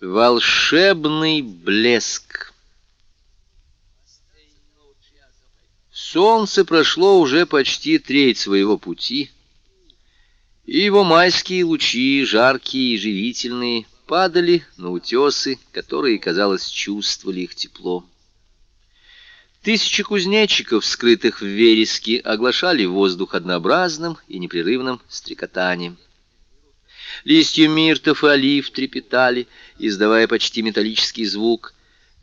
Волшебный блеск Солнце прошло уже почти треть своего пути, и его майские лучи, жаркие и живительные, падали на утесы, которые, казалось, чувствовали их тепло. Тысячи кузнечиков, скрытых в вереске, оглашали воздух однообразным и непрерывным стрекотанием. Листья миртов и олив трепетали, издавая почти металлический звук.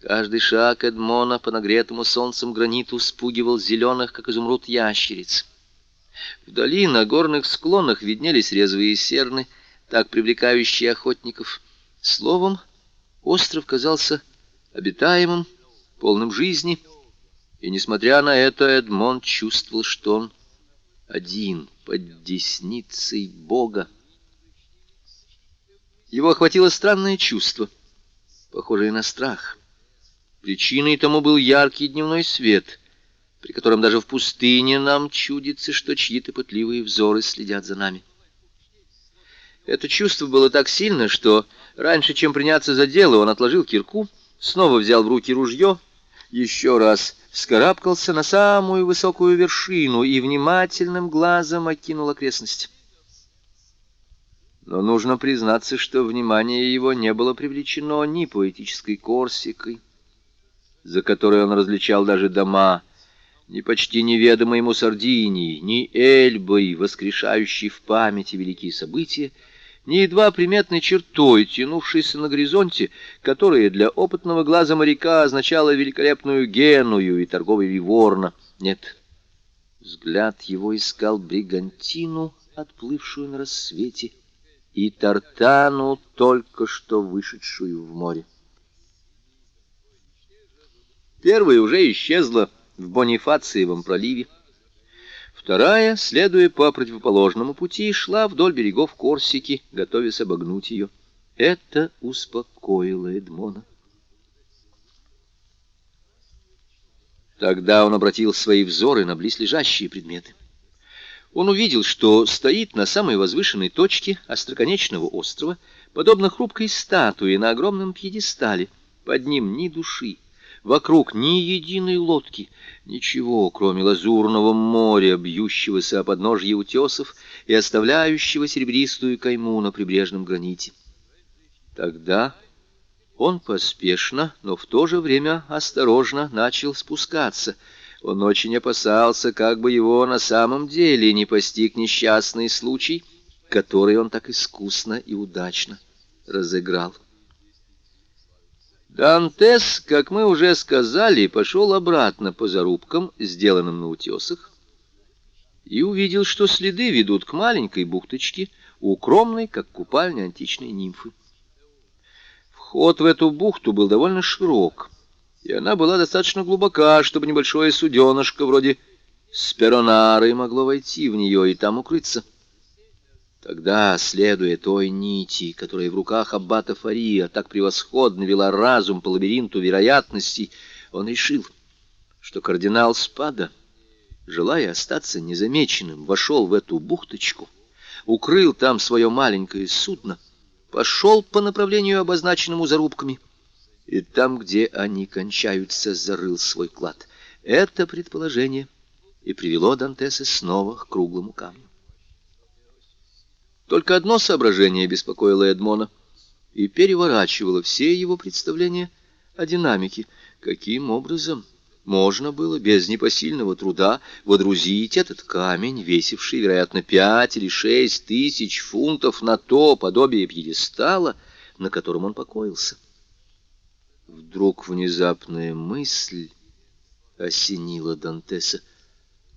Каждый шаг Эдмона по нагретому солнцем граниту спугивал зеленых, как изумруд, ящериц. Вдали на горных склонах виднелись резвые серны, так привлекающие охотников. Словом, остров казался обитаемым, полным жизни, и, несмотря на это, Эдмон чувствовал, что он один под десницей Бога. Его охватило странное чувство, похожее на страх. Причиной тому был яркий дневной свет, при котором даже в пустыне нам чудится, что чьи-то пытливые взоры следят за нами. Это чувство было так сильно, что раньше, чем приняться за дело, он отложил кирку, снова взял в руки ружье, еще раз вскарабкался на самую высокую вершину и внимательным глазом окинул окрестность. Но нужно признаться, что внимание его не было привлечено ни поэтической Корсикой, за которой он различал даже дома, ни почти неведомой ему Сардинии, ни Эльбой, воскрешающей в памяти великие события, ни едва приметной чертой, тянувшейся на горизонте, которая для опытного глаза моряка означала великолепную Геную и торговый Ливорно. Нет, взгляд его искал бригантину, отплывшую на рассвете, и Тартану, только что вышедшую в море. Первая уже исчезла в Бонифациевом проливе. Вторая, следуя по противоположному пути, шла вдоль берегов Корсики, готовясь обогнуть ее. Это успокоило Эдмона. Тогда он обратил свои взоры на близлежащие предметы он увидел, что стоит на самой возвышенной точке остроконечного острова, подобно хрупкой статуе на огромном пьедестале. Под ним ни души, вокруг ни единой лодки, ничего, кроме лазурного моря, бьющегося о подножье утесов и оставляющего серебристую кайму на прибрежном граните. Тогда он поспешно, но в то же время осторожно начал спускаться — он очень опасался, как бы его на самом деле не постиг несчастный случай, который он так искусно и удачно разыграл. Дантес, как мы уже сказали, пошел обратно по зарубкам, сделанным на утесах, и увидел, что следы ведут к маленькой бухточке, укромной, как купальня античной нимфы. Вход в эту бухту был довольно широк, и она была достаточно глубока, чтобы небольшое суденышко вроде сперонары могло войти в нее и там укрыться. Тогда, следуя той нити, которая в руках аббата Фария так превосходно вела разум по лабиринту вероятностей, он решил, что кардинал Спада, желая остаться незамеченным, вошел в эту бухточку, укрыл там свое маленькое судно, пошел по направлению, обозначенному зарубками, и там, где они кончаются, зарыл свой клад. Это предположение и привело Дантеса снова к круглому камню. Только одно соображение беспокоило Эдмона и переворачивало все его представления о динамике. Каким образом можно было без непосильного труда водрузить этот камень, весивший, вероятно, пять или шесть тысяч фунтов на то подобие пьедестала, на котором он покоился? Вдруг внезапная мысль осенила Дантеса.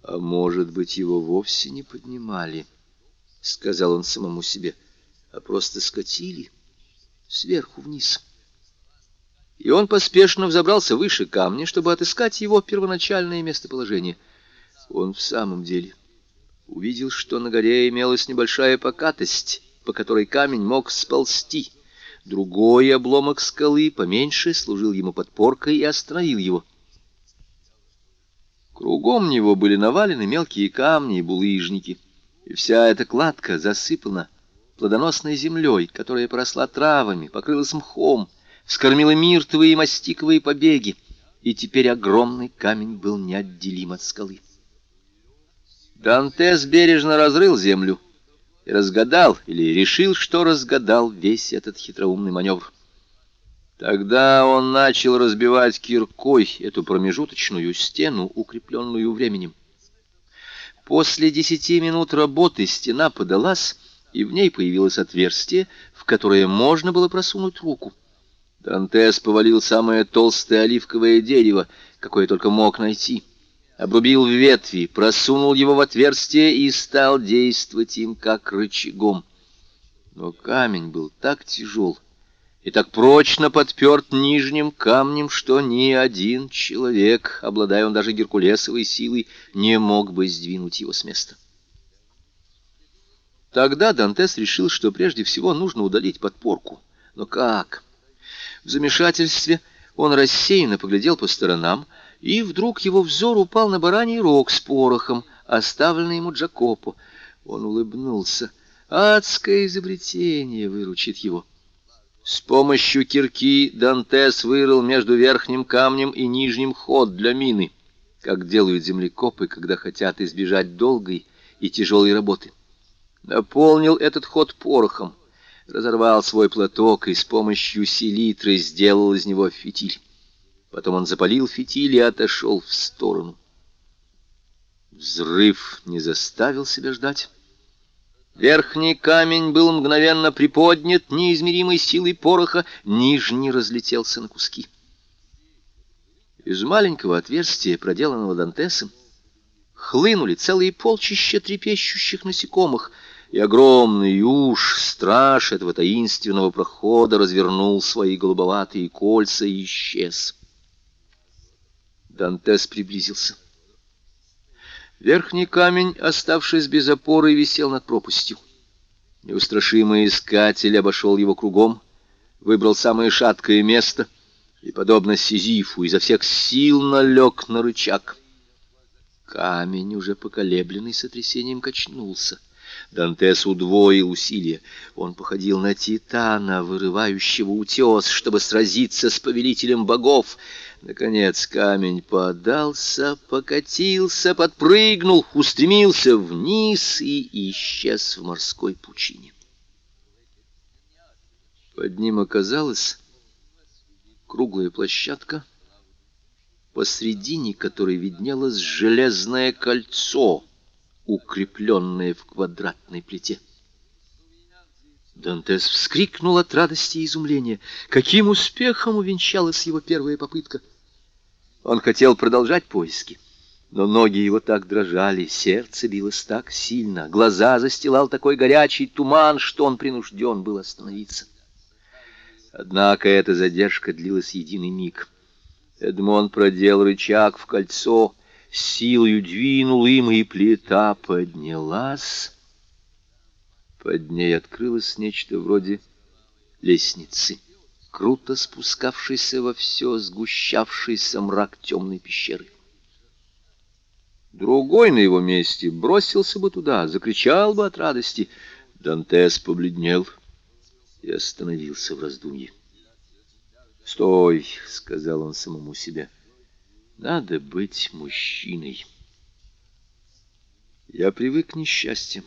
«А может быть, его вовсе не поднимали?» — сказал он самому себе, — «а просто скатили сверху вниз». И он поспешно взобрался выше камня, чтобы отыскать его первоначальное местоположение. Он в самом деле увидел, что на горе имелась небольшая покатость, по которой камень мог сползти — Другой обломок скалы, поменьше, служил ему подпоркой и остановил его. Кругом него были навалены мелкие камни и булыжники, и вся эта кладка засыпана плодоносной землей, которая поросла травами, покрылась мхом, вскормила миртовые и мастиковые побеги, и теперь огромный камень был неотделим от скалы. Дантес бережно разрыл землю и разгадал, или решил, что разгадал весь этот хитроумный маневр. Тогда он начал разбивать киркой эту промежуточную стену, укрепленную временем. После десяти минут работы стена подалась, и в ней появилось отверстие, в которое можно было просунуть руку. Дантес повалил самое толстое оливковое дерево, какое только мог найти. Обрубил ветви, просунул его в отверстие и стал действовать им как рычагом. Но камень был так тяжел и так прочно подперт нижним камнем, что ни один человек, обладая он даже геркулесовой силой, не мог бы сдвинуть его с места. Тогда Дантес решил, что прежде всего нужно удалить подпорку. Но как? В замешательстве он рассеянно поглядел по сторонам, и вдруг его взор упал на бараний рог с порохом, оставленный ему Джакопо. Он улыбнулся. Адское изобретение выручит его. С помощью кирки Дантес вырыл между верхним камнем и нижним ход для мины, как делают землекопы, когда хотят избежать долгой и тяжелой работы. Наполнил этот ход порохом, разорвал свой платок и с помощью селитры сделал из него фитиль. Потом он запалил фитиль и отошел в сторону. Взрыв не заставил себя ждать. Верхний камень был мгновенно приподнят неизмеримой силой пороха, нижний разлетелся на куски. Из маленького отверстия, проделанного Дантесом, хлынули целые полчища трепещущих насекомых — и огромный уж, страж этого таинственного прохода, развернул свои голубоватые кольца и исчез. Дантес приблизился. Верхний камень, оставшись без опоры, висел над пропастью. Неустрашимый искатель обошел его кругом, выбрал самое шаткое место и, подобно Сизифу, изо всех сил налег на рычаг. Камень, уже поколебленный сотрясением, качнулся. Дантес удвоил усилия. Он походил на титана, вырывающего утес, чтобы сразиться с повелителем богов. Наконец камень подался, покатился, подпрыгнул, устремился вниз и исчез в морской пучине. Под ним оказалась круглая площадка, посредине которой виднелось железное кольцо — укрепленное в квадратной плите. Дантес вскрикнул от радости и изумления. Каким успехом увенчалась его первая попытка! Он хотел продолжать поиски, но ноги его так дрожали, сердце билось так сильно, глаза застилал такой горячий туман, что он принужден был остановиться. Однако эта задержка длилась единый миг. Эдмон продел рычаг в кольцо, силою двинул им, и плита поднялась. Под ней открылось нечто вроде лестницы, круто спускавшейся во все сгущавшийся мрак темной пещеры. Другой на его месте бросился бы туда, закричал бы от радости. Дантес побледнел и остановился в раздумье. «Стой!» — сказал он самому себе. Надо быть мужчиной. Я привык к несчастьям,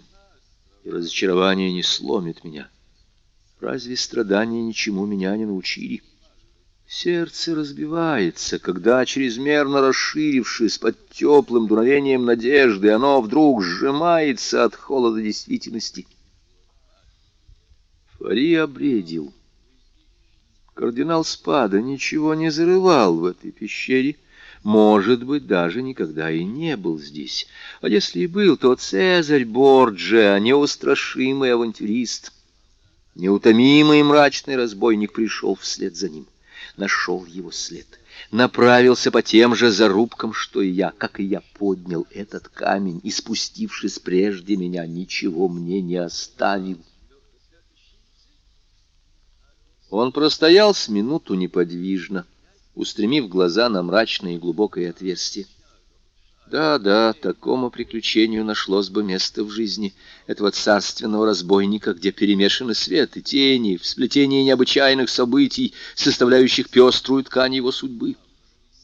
и разочарование не сломит меня. Разве страдания ничему меня не научили? Сердце разбивается, когда, чрезмерно расширившись под теплым дуновением надежды, оно вдруг сжимается от холода действительности. Фари обредил. Кардинал Спада ничего не зарывал в этой пещере, может быть, даже никогда и не был здесь. А если и был, то Цезарь Борджиа, неустрашимый авантюрист. Неутомимый мрачный разбойник пришел вслед за ним, нашел его след, направился по тем же зарубкам, что и я, как и я поднял этот камень, и, спустившись прежде меня, ничего мне не оставил. Он простоял с минуту неподвижно, устремив глаза на мрачное и глубокое отверстие. Да-да, такому приключению нашлось бы место в жизни этого царственного разбойника, где перемешаны свет и тени, в сплетении необычайных событий, составляющих пеструю ткань его судьбы.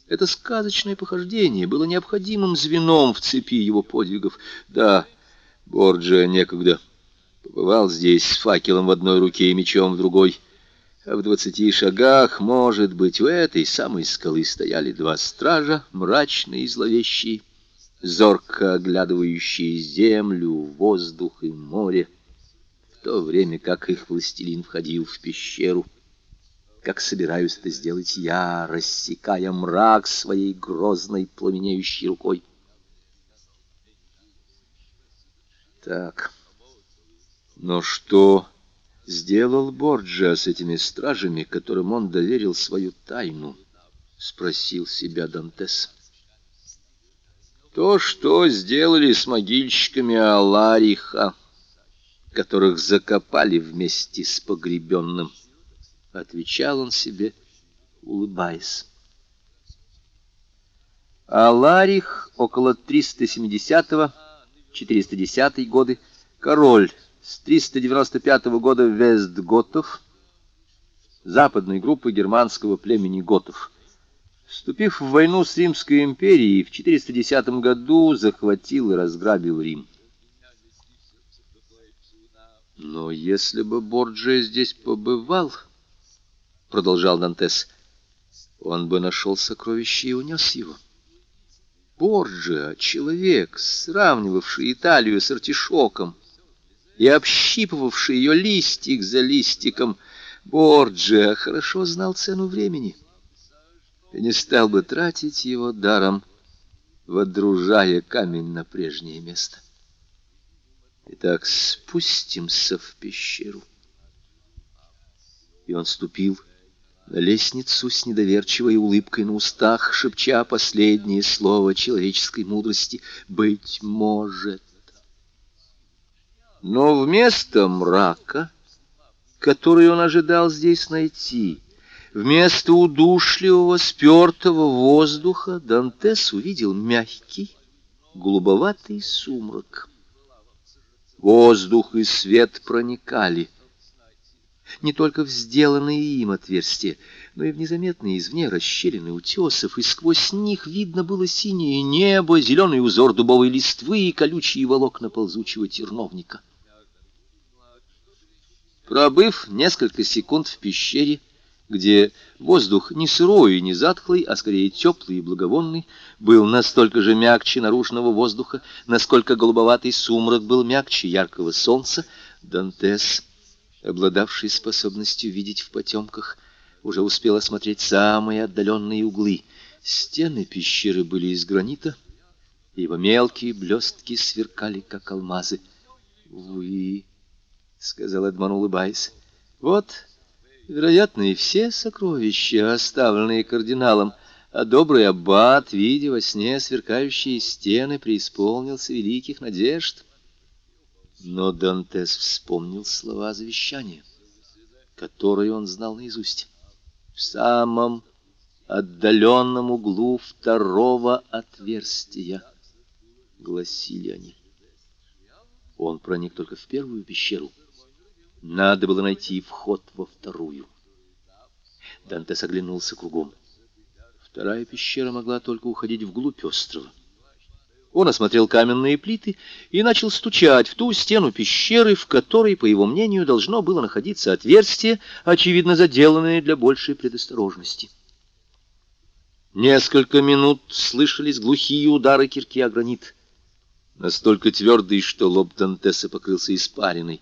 Это сказочное похождение было необходимым звеном в цепи его подвигов. Да, Борджа некогда побывал здесь с факелом в одной руке и мечом в другой. В двадцати шагах, может быть, у этой самой скалы стояли два стража, мрачные и зловещие зорко оглядывающие землю, воздух и море, в то время как их властелин входил в пещеру, как собираюсь это сделать я, рассекая мрак своей грозной пламенеющей рукой. Так, но что сделал Борджиа с этими стражами, которым он доверил свою тайну? — спросил себя Дантес. То, что сделали с могильщиками Алариха, которых закопали вместе с погребенным, отвечал он себе, улыбаясь. Аларих около 370-410 годы, король с 395 года Вестготов, западной группы германского племени готов. Вступив в войну с Римской империей, в 410 году захватил и разграбил Рим. Но если бы Борджия здесь побывал, продолжал Дантес, он бы нашел сокровище и унес его. Борджиа — человек, сравнивавший Италию с артишоком и общипывавший ее листик за листиком. Борджиа хорошо знал цену времени — и не стал бы тратить его даром, водружая камень на прежнее место. Итак, спустимся в пещеру. И он ступил на лестницу с недоверчивой улыбкой на устах, шепча последнее слово человеческой мудрости «Быть может». Но вместо мрака, который он ожидал здесь найти, Вместо удушливого, спертого воздуха Дантес увидел мягкий, голубоватый сумрак. Воздух и свет проникали не только в сделанные им отверстия, но и в незаметные извне расщелины утесов, и сквозь них видно было синее небо, зеленый узор дубовой листвы и колючие волокна ползучего терновника. Пробыв несколько секунд в пещере, где воздух не сырой и не затхлый, а скорее теплый и благовонный, был настолько же мягче наружного воздуха, насколько голубоватый сумрак был мягче яркого солнца, Дантес, обладавший способностью видеть в потемках, уже успел осмотреть самые отдаленные углы. Стены пещеры были из гранита, и его мелкие блестки сверкали, как алмазы. «Вы...» — сказал Эдмон, улыбаясь. «Вот Вероятно, и все сокровища, оставленные кардиналом, а добрый аббат, видя во сне сверкающие стены, преисполнился великих надежд. Но Дантес вспомнил слова завещания, которые он знал наизусть. В самом отдаленном углу второго отверстия, гласили они. Он проник только в первую пещеру — надо было найти вход во вторую. Дантес оглянулся кругом. Вторая пещера могла только уходить вглубь острова. Он осмотрел каменные плиты и начал стучать в ту стену пещеры, в которой, по его мнению, должно было находиться отверстие, очевидно заделанное для большей предосторожности. Несколько минут слышались глухие удары кирки о гранит, настолько твердый, что лоб Дантеса покрылся испариной.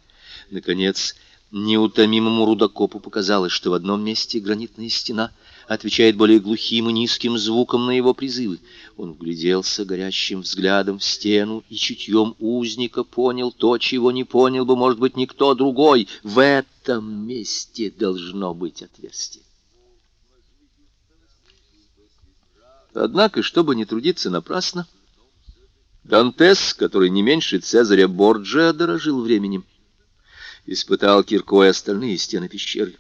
Наконец, неутомимому рудокопу показалось, что в одном месте гранитная стена отвечает более глухим и низким звуком на его призывы. Он вгляделся горящим взглядом в стену и чутьем узника понял то, чего не понял бы, может быть, никто другой. В этом месте должно быть отверстие. Однако, чтобы не трудиться напрасно, Дантес, который не меньше Цезаря Борджиа, дорожил временем, испытал киркой остальные стены пещеры.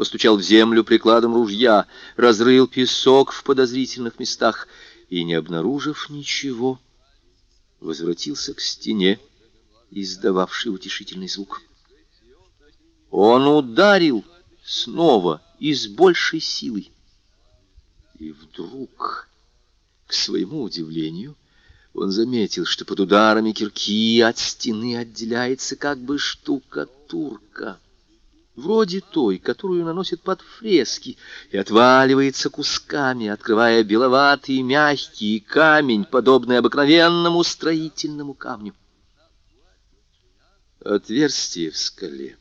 Постучал в землю прикладом ружья, разрыл песок в подозрительных местах. и, не обнаружив ничего, возвратился к стене, издававшей утешительный звук. Он ударил снова и с большей силой. И вдруг, к своему удивлению, он заметил, что под ударами кирки от стены отделяется как бы штукатурка вроде той, которую наносят под фрески, и отваливается кусками, открывая беловатый мягкий камень, подобный обыкновенному строительному камню. Отверстие в скале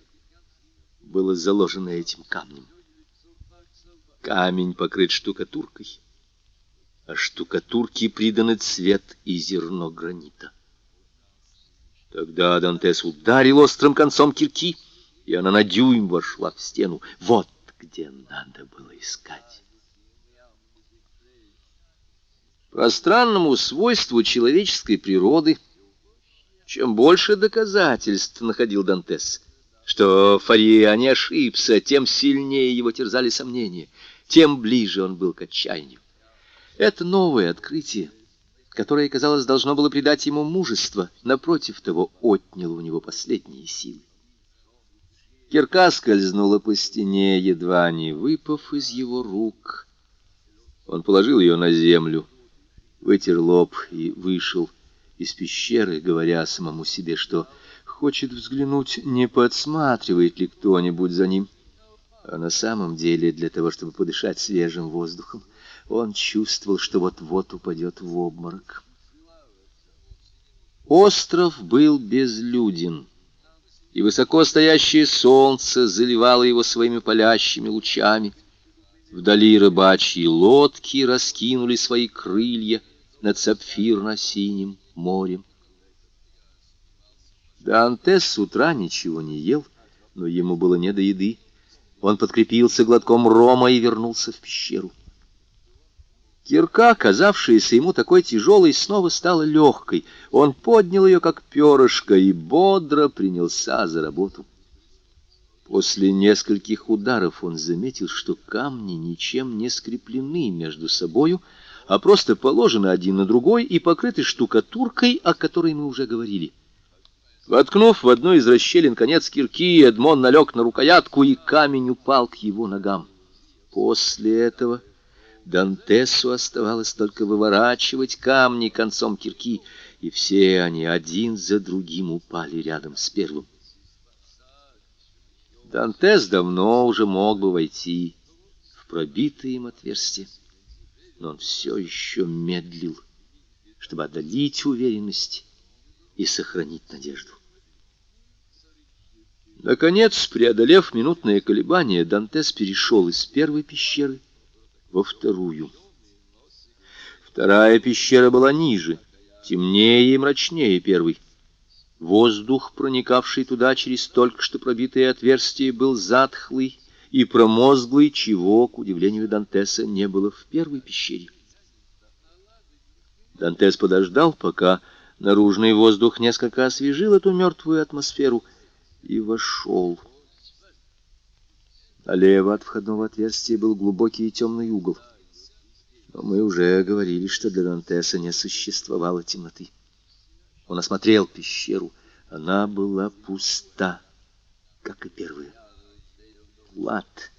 было заложено этим камнем. Камень покрыт штукатуркой, а штукатурке приданы цвет и зерно гранита. Тогда Дантес ударил острым концом кирки — и она на дюйм вошла в стену. Вот где надо было искать. По странному свойству человеческой природы, чем больше доказательств находил Дантес, что Фария не ошибся, тем сильнее его терзали сомнения, тем ближе он был к отчаянию. Это новое открытие, которое, казалось, должно было придать ему мужество, напротив того, отняло у него последние силы. Кирка скользнула по стене, едва не выпав из его рук. Он положил ее на землю, вытер лоб и вышел из пещеры, говоря самому себе, что хочет взглянуть, не подсматривает ли кто-нибудь за ним. А на самом деле, для того, чтобы подышать свежим воздухом, он чувствовал, что вот-вот упадет в обморок. Остров был безлюден и высоко стоящее солнце заливало его своими палящими лучами. Вдали рыбачьи лодки раскинули свои крылья над сапфирно-синим морем. Дантес с утра ничего не ел, но ему было не до еды. Он подкрепился глотком рома и вернулся в пещеру. Кирка, казавшаяся ему такой тяжелой, снова стала легкой. Он поднял ее, как перышко, и бодро принялся за работу. После нескольких ударов он заметил, что камни ничем не скреплены между собою, а просто положены один на другой и покрыты штукатуркой, о которой мы уже говорили. Воткнув в одну из расщелин конец кирки, Эдмон налег на рукоятку, и камень упал к его ногам. После этого Дантесу оставалось только выворачивать камни концом кирки, и все они один за другим упали рядом с первым. Дантес давно уже мог бы войти в пробитое им отверстие, но он все еще медлил, чтобы одолеть уверенность и сохранить надежду. Наконец, преодолев минутное колебание, Дантес перешел из первой пещеры во вторую. Вторая пещера была ниже, темнее и мрачнее первой. Воздух, проникавший туда через только что пробитое отверстие, был затхлый и промозглый, чего, к удивлению Дантеса, не было в первой пещере. Дантес подождал, пока наружный воздух несколько освежил эту мертвую атмосферу, и вошел. А лево от входного отверстия был глубокий и темный угол. Но мы уже говорили, что для Дантеса не существовало темноты. Он осмотрел пещеру. Она была пуста, как и первая. Клад,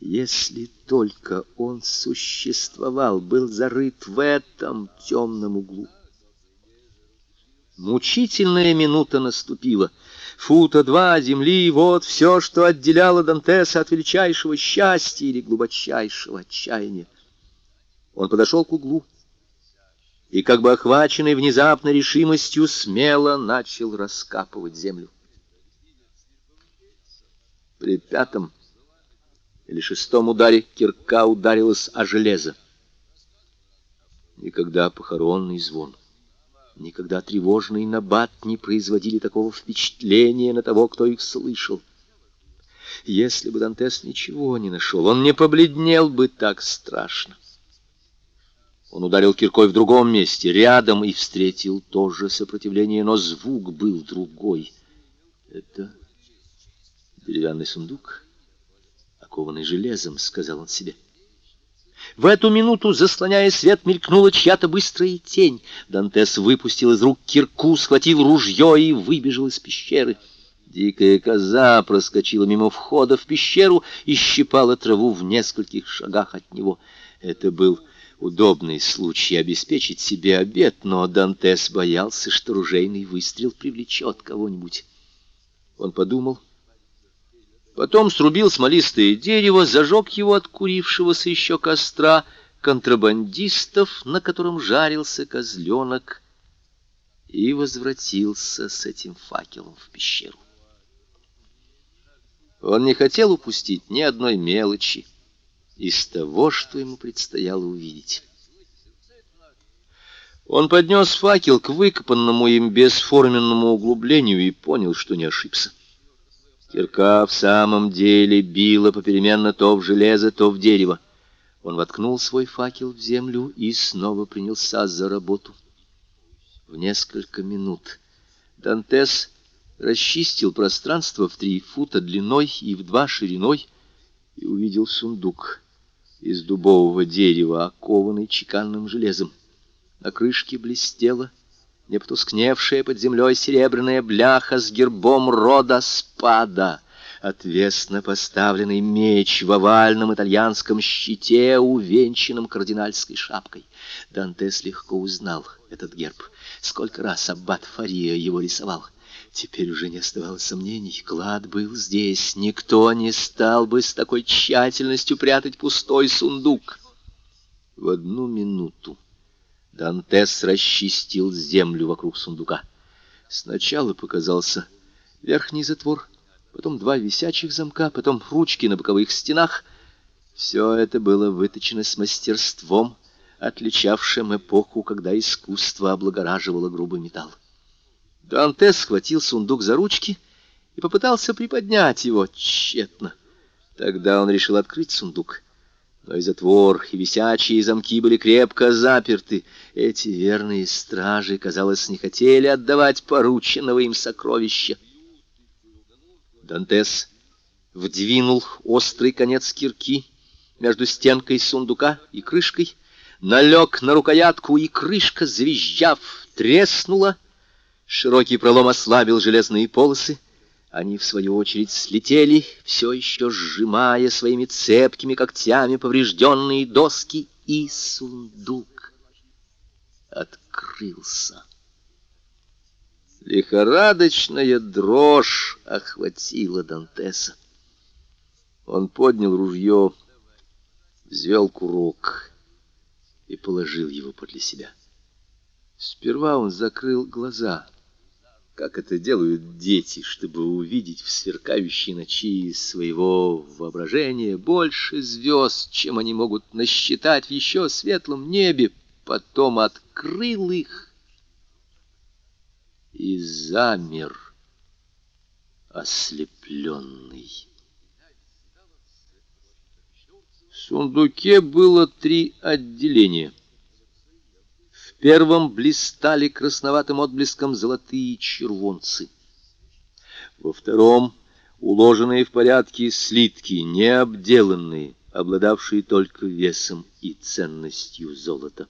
если только он существовал, был зарыт в этом темном углу. Мучительная минута наступила — фута два земли, вот все, что отделяло Дантеса от величайшего счастья или глубочайшего отчаяния. Он подошел к углу и, как бы охваченный внезапной решимостью, смело начал раскапывать землю. При пятом или шестом ударе кирка ударилась о железо. Никогда похоронный звон — Никогда тревожный набат не производили такого впечатления на того, кто их слышал. Если бы Дантес ничего не нашел, он не побледнел бы так страшно. Он ударил киркой в другом месте, рядом, и встретил тоже сопротивление, но звук был другой. Это деревянный сундук, окованный железом, сказал он себе. В эту минуту, заслоняя свет, мелькнула чья-то быстрая тень. Дантес выпустил из рук кирку, схватил ружье и выбежал из пещеры. Дикая коза проскочила мимо входа в пещеру и щипала траву в нескольких шагах от него. Это был удобный случай обеспечить себе обед, но Дантес боялся, что ружейный выстрел привлечет кого-нибудь. Он подумал Потом срубил смолистое дерево, зажег его от курившегося еще костра контрабандистов, на котором жарился козленок, и возвратился с этим факелом в пещеру. Он не хотел упустить ни одной мелочи из того, что ему предстояло увидеть. Он поднес факел к выкопанному им бесформенному углублению и понял, что не ошибся. Кирка в самом деле била попеременно то в железо, то в дерево. Он воткнул свой факел в землю и снова принялся за работу. В несколько минут Дантес расчистил пространство в три фута длиной и в два шириной и увидел сундук из дубового дерева, окованный чеканным железом. На крышке блестело не потускневшая под землей серебряная бляха с гербом рода спада, отвесно поставленный меч в овальном итальянском щите, увенчанном кардинальской шапкой. Дантес легко узнал этот герб. Сколько раз аббат Фария его рисовал. Теперь уже не оставалось сомнений. Клад был здесь. Никто не стал бы с такой тщательностью прятать пустой сундук. В одну минуту Дантес расчистил землю вокруг сундука. Сначала показался верхний затвор, потом два висячих замка, потом ручки на боковых стенах. Все это было выточено с мастерством, отличавшим эпоху, когда искусство облагораживало грубый металл. Дантес схватил сундук за ручки и попытался приподнять его тщетно. Тогда он решил открыть сундук — но и затвор, и висячие замки были крепко заперты. Эти верные стражи, казалось, не хотели отдавать порученного им сокровища. Дантес вдвинул острый конец кирки между стенкой сундука и крышкой, налег на рукоятку, и крышка, завизжав, треснула. Широкий пролом ослабил железные полосы, они, в свою очередь, слетели, все еще сжимая своими цепкими когтями поврежденные доски, и сундук открылся. Лихорадочная дрожь охватила Дантеса. Он поднял ружье, взвел курок и положил его подле себя. Сперва он закрыл глаза — как это делают дети, чтобы увидеть в сверкающей ночи своего воображения больше звезд, чем они могут насчитать в еще светлом небе. Потом открыл их и замер, ослепленный. В сундуке было три отделения — первом блистали красноватым отблеском золотые червонцы. Во втором уложенные в порядке слитки, необделанные, обладавшие только весом и ценностью золота.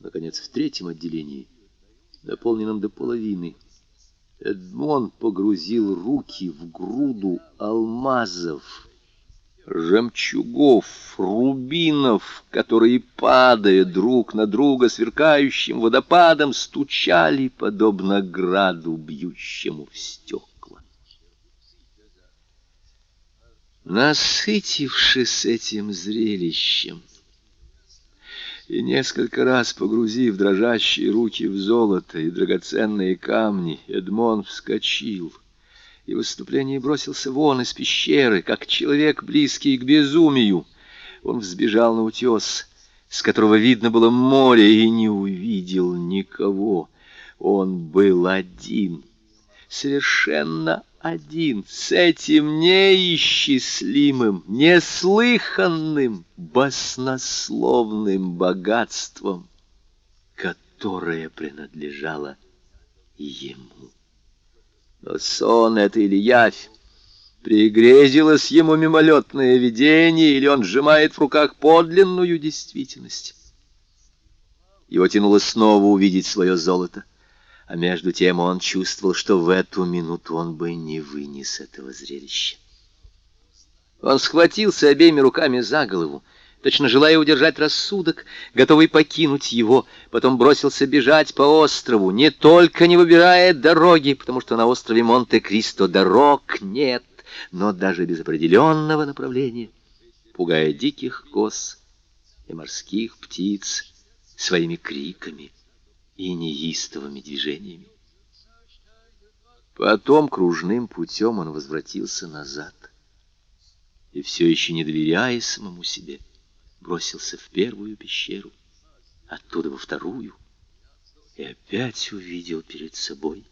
Наконец, в третьем отделении, наполненном до половины, Эдмон погрузил руки в груду алмазов, жемчугов, рубинов, которые, падая друг на друга сверкающим водопадом, стучали, подобно граду, бьющему в стекла. Насытившись этим зрелищем и несколько раз погрузив дрожащие руки в золото и драгоценные камни, Эдмон вскочил — и в выступлении бросился вон из пещеры, как человек, близкий к безумию. Он взбежал на утес, с которого видно было море, и не увидел никого. Он был один, совершенно один, с этим неисчислимым, неслыханным, баснословным богатством, которое принадлежало ему. Но сон это или явь, Пригрезилось ему мимолетное видение, или он сжимает в руках подлинную действительность. Его тянуло снова увидеть свое золото, а между тем он чувствовал, что в эту минуту он бы не вынес этого зрелища. Он схватился обеими руками за голову, точно желая удержать рассудок, готовый покинуть его, потом бросился бежать по острову, не только не выбирая дороги, потому что на острове Монте-Кристо дорог нет, но даже без определенного направления, пугая диких коз и морских птиц своими криками и неистовыми движениями. Потом кружным путем он возвратился назад и, все еще не доверяя самому себе, бросился в первую пещеру, оттуда во вторую, и опять увидел перед собой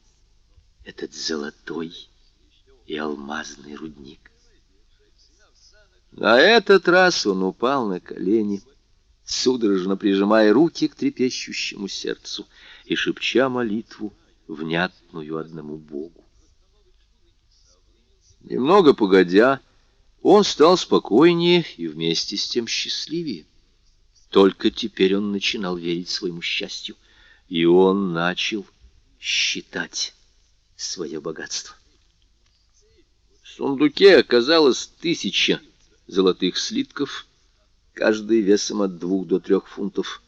этот золотой и алмазный рудник. На этот раз он упал на колени, судорожно прижимая руки к трепещущему сердцу и шепча молитву, внятную одному Богу. Немного погодя, он стал спокойнее и вместе с тем счастливее. Только теперь он начинал верить своему счастью, и он начал считать свое богатство. В сундуке оказалось тысяча золотых слитков, каждый весом от двух до трех фунтов.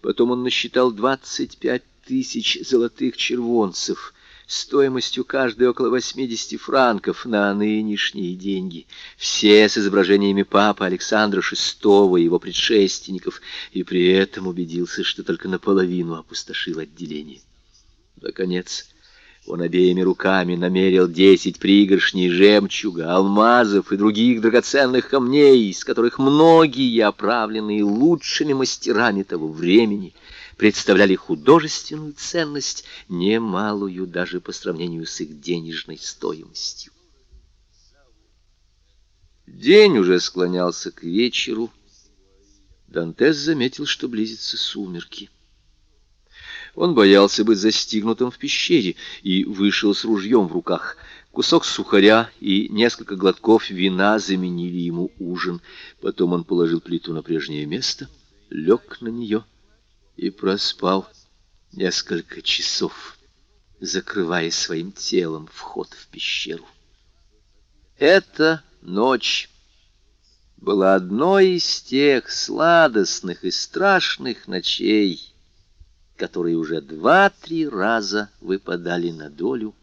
Потом он насчитал двадцать пять тысяч золотых червонцев — стоимостью каждой около 80 франков на нынешние деньги, все с изображениями папы Александра VI и его предшественников, и при этом убедился, что только наполовину опустошил отделение. Наконец, он обеими руками намерил десять пригоршней жемчуга, алмазов и других драгоценных камней, из которых многие, оправленные лучшими мастерами того времени, представляли художественную ценность, немалую даже по сравнению с их денежной стоимостью. День уже склонялся к вечеру. Дантес заметил, что близятся сумерки. Он боялся быть застигнутым в пещере и вышел с ружьем в руках. Кусок сухаря и несколько глотков вина заменили ему ужин. Потом он положил плиту на прежнее место, лег на нее и проспал несколько часов, закрывая своим телом вход в пещеру. Эта ночь была одной из тех сладостных и страшных ночей, которые уже два-три раза выпадали на долю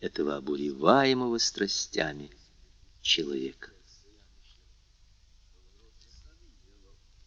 этого обуреваемого страстями человека.